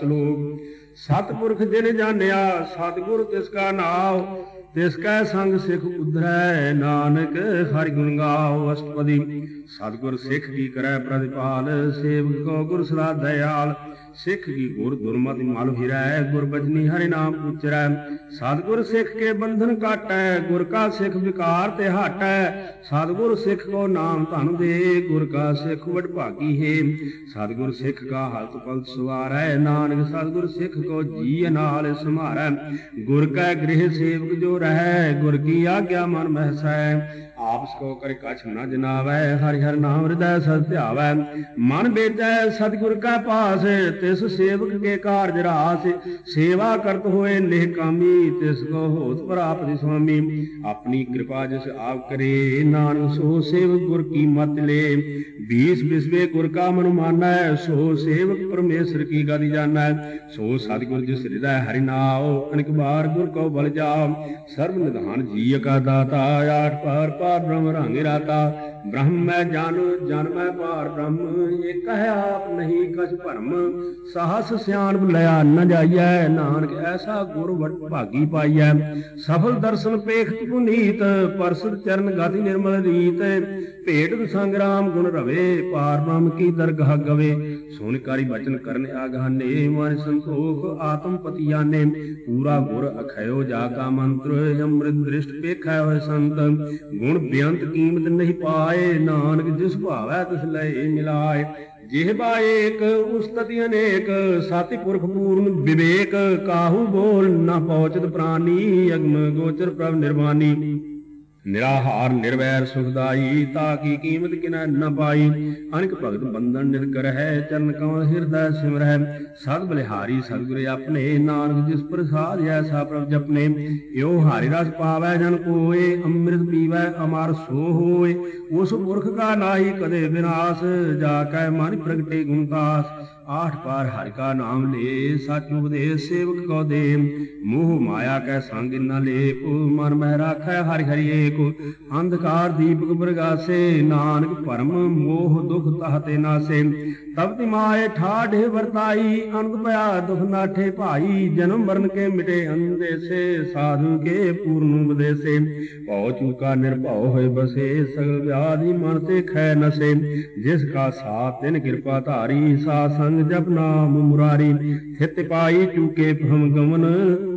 ਸਲੋਕ ਸਤਿਪੁਰਖ ਜਿਨ ਜਾਣਿਆ, ਸਤਿਗੁਰ ਤਿਸ ਕਾ ਨਾਮ ਤਿਸ ਕੈ ਸੰਗ ਸਿਖ ਉਧਰੈ, ਨਾਨਕ ਹਰਿ ਗੁਣ ਗਾਓ ਅਸ਼ਟਪਦੀ। ਸਤਿਗੁਰ ਸਿੱਖ ਕੀ ਕਰੈ ਪ੍ਰਤਿਪਾਲ, ਸੇਵਕ ਕੋ ਗੁਰ ਸਦਾ ਦਇਆਲ। ਸਿੱਖ ਕੀ ਗੁਰ ਦੁਰਮਤਿ ਮਲ ਫਿਰੈ, ਗੁਰ ਬਚਨੀ ਹਰਿ ਨਾਮ ਉਚਰੈ ਸਤਿਗੁਰ ਸਿੱਖ ਕੇ ਬੰਧਨ ਕਾਟੈ, ਗੁਰ ਕਾ ਸਿੱਖ ਵਿਕਾਰ ਤੇ ਹਟੈ। ਸਤਿਗੁਰ ਸਿੱਖ ਕੋ ਨਾਮ ਧਨ ਦੇ, ਗੁਰ ਕਾ ਸਿੱਖ ਵਡਭਾਗੀ ਹੈ। ਸਤਿਗੁਰ ਸਿੱਖ ਕਾ ਹਲਤ ਪਲਤ ਸਵਾਰੈ, ਨਾਨਕ ਸਤਿਗੁਰ ਸਿੱਖ ਕੋ ਜੀ ਨਾਲ ਸਮਾਰੈ ਗੁਰ ਕੈ ਗ੍ਰਹਿ ਸੇਵਕ ਜੋ ਰਹੈ, ਗੁਰ ਕੀ ਆਗਿਆ ਮਨ ਮਹਸੈ। ਆਪਸ ਕੋ ਕਰਿ ਕਛ ਨ ਜਨਾਵੈ, ਹਰਿ ਹਰਿ ਨਾਮ ਹਿਰਦੈ ਸਦ ਧਿਆਵੈ। ਮਨ ਬੇਚੈ ਸਤਿਗੁਰ ਕਾ ਪਾਸ, ਤਿਸ ਸੇਵਕ ਕੇ ਕਾਰਜ ਰਾਸ। ਸੇਵਾ ਕਰਤ ਹੋਏ ਨਿਹਕਾਮੀ ਤਿਸ ਕੋ ਹੋਤ ਪ੍ਰਾਪਤਿ ਸੁਆਮੀ। ਆਪਣੀ ਕਿਰਪਾ ਜਿਸ ਆਪ ਕਰੇ, ਨਾਨਕ ਸੋ ਸੇਵਕ ਗੁਰ ਕੀ ਮਤ ਲੇ। ਬੀਸ ਬਿਸਵੇ ਗੁਰ ਕਾ ਮਨ ਮਾਨੈ, ਸੋ ਸੇਵਕ ਪਰਮੇਸ਼ਰ ਕੀ ਗਾਦੀ ਜਾਣੈ। ਸੋ ਸਤਿਗੁਰ ਜਿਸ ਹਿਰਦੈ ਹਰਿ ਨਾਉ ਅਨੇਕ ਬਾਰ ਗੁਰ ਕੋ ਬਲ ਜਾਮ, ਸਰਬ ਨਿਧਾਨ ਜੀ ਕਾ ਦਾਤਾ, ਆਠ ਪਾਰ ਪਾਰ ਬ੍ਰਹਮ ਰੰਗ ਰਾਤਾ। ਬ੍ਰਹਮ ਮੈਂ ਜਾਣੂ ਜਨ ਮੈਂ ਭਾਰ ਬ੍ਰਹਮ ਏਕ ਹੈ ਆਪ ਨਹੀਂ ਕਛ ਭਰਮ। ਸਾਹਸ ਸਿਆਣ ਲਿਆ ਨ ਜਾਈਐ, ਨਾਨਕ ਐਸਾ ਗੁਰ ਵਡ ਭਾਗੀ ਪਾਈਐ। ਸਫਲ ਦਰਸ਼ਨ ਪੇਖ ਪੁਨੀਤ ਪਰਸਦ ਚਰਨ ਗਾਦੀ ਨਿਰਮਲ ਰੀਤ। ਭੇਟ ਸੰਗਰਾਮ ਗੁਣ ਰਵੇ, ਪਾਰ ਬ੍ਰਹਮ ਕੀ ਦਰਗਾਹ ਗਵੇ। ਸੋਨਕਾਰੀ ਬਚਨ ਕਰਨ ਆਗਾਨੇ, ਮਨ ਸੰਤੋਖ ਆਤਮ ਪਤਿਆਨੇ। ਪੂਰਾ ਗੁਰ ਅਖਇਓ ਜਾ ਕਾ ਮੰਤਰ, ਅੰਮ੍ਰਿਤ ਦ੍ਰਿਸ਼ਟ ਪੇਖੈ ਹੋਏ ਸੰਤ। ਗੁਣ ਬੇਅੰਤ ਕੀਮਤ ਨਹੀਂ ਪਾਏ, ਨਾਨਕ ਜਿਸ ਭਾਵੈ ਤਿਸ ਲਏ ਮਿਲਾਏ। ਜਿਹਬਾ ਏਕ ਉਸਤਤੀ ਅਨੇਕ ਸਾਤੀ ਪੁਰਖ ਪੂਰਨ ਵਿਵੇਕ, ਕਾਹੂ ਬੋਲ ਨਾ ਪਹੁੰਚਤ ਪ੍ਰਾਨੀ, ਅਗਮ ਗੋਚਰ ਪ੍ਰਭ ਨਿਰਵਾਨੀ। ਨਿਰਾਹਾਰ, ਨਿਰਵੈਰ, ਸੁਖਦਾਈ ਤਾ ਕੀ ਕੀਮਤ ਕਿਨੈ ਨ ਪਾਈ। ਅਨਕ ਭਗਤ ਬੰਧਨ ਨਿਰਕਰ ਹੈ ਚਰਨ ਕਮਲ ਹਿਰਦੈ ਸਿਮਰੈ ਸਦ ਬਲਿਹਾਰੀ, ਸਤਿਗੁਰ ਆਪਣੇ, ਨਾਨਕ ਜਿਸ ਪ੍ਰਸਾਦ ਐਸਾ ਪ੍ਰਭ ਜਪਨੇ। ਏਉ ਹਾਰੀ ਰਸ ਪਾਵੈ, ਜਨ ਕੋਏ, ਅੰਮ੍ਰਿਤ ਪੀਵੈ, ਅਮਰ ਸੋ ਹੋਏ। ਉਸ ਪੁਰਖ ਕਾ ਨਾਹੀ ਕਦੇ ਵਿਨਾਸ਼, ਜਾ ਕੈ ਮਨ ਪ੍ਰਗਟੇ ਗੁਣਦਾਸ ਆਠ ਪਾਰ ਹਰਿ ਕਾ ਨਾਮ ਲੇ, ਸਚ ਉਪਦੇਸ਼ ਸੇਵਕ ਕੋ ਦੇ ਮੋਹ ਮਾਇਆ ਕੈ ਸੰਗ ਨ ਲੇਪ, ਮਨ ਮਹਿ ਰਾਖੈ ਹਰਿ ਹਰਿ ਏਕ ਅੰਧਕਾਰ ਦੀਪਕ ਪ੍ਰਗਾਸੇ, ਨਾਨਕ ਭਰਮ ਮੋਹ ਦੁਖ ਤਹਤੇ ਨਾਸੇ। ਤਬ ਤਿਮਾਏ ਠਾਢੇ ਵਰਤਾਈ, ਅਨੰਦ ਭਇਆ ਦੁਖ ਨਾਠੇ ਭਾਈ। ਜਨਮ ਮਰਨ ਕੇ ਮਿਟੇ ਅੰਦੇਸੇ, ਸਾਧੂ ਕੇ ਪੂਰਨ ਉਪਦੇਸੇ। ਭਉ ਚੂਕਾ ਨਿਰਭਉ ਹੋਏ ਬਸੇ, ਸਗਲ ਵਿਆਧੀ ਮਨ ਤੇ ਖੈ ਨਸੇ। ਜਿਸ ਕਾ ਸਾਥ ਤਿਨ ਕਿਰਪਾ ਧਾਰੀ ਸਾ ਸੰਗ ਜਪ ਨਾਮ ਮੁਰਾਰੀ। ਥਿਤ ਪਾਈ ਚੂਕੇ ਭਮ ਗਮਨ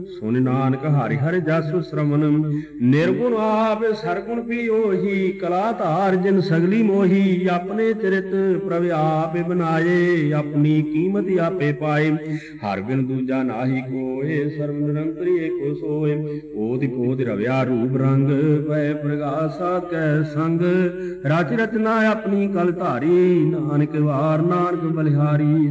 ਸੁਨ ਨਾਨਕ ਹਰਿ ਹਰਿ ਜਸ ਸ਼ਰਵਨ ਨਿਰਗੁਣ ਆਪ ਸਰਗੁਣ ਵੀ ਉਹੀ ਕਲਾ ਧਾਰ ਜਿਨ ਸਗਲੀ ਮੋਹੀ, ਆਪਣੇ ਚਰਿਤ ਪ੍ਰਭ ਆਪੇ ਬਣਾਏ, ਆਪਣੀ ਕੀਮਤ ਆਪੇ ਪਾਏ। ਹਰ ਬਿਨ ਦੂਜਾ ਨਾਹੀ ਕੋਏ, ਸਰਬ ਨਿਰੰਤਰੀ ਏਕੋ ਸੋਏ। ਓਦਿ ਪੋਦ ਰਵਿਆ ਰੂਪ ਰੰਗ, ਪੈ ਪ੍ਰਗਾਸਾ ਕੈ ਸੰਗ। ਰਚ ਰਚਨਾ ਆਪਣੀ ਕਲ ਧਾਰੀ, ਨਾਨਕ ਵਾਰ ਨਾਨਕ ਬਲਿਹਾਰੀ।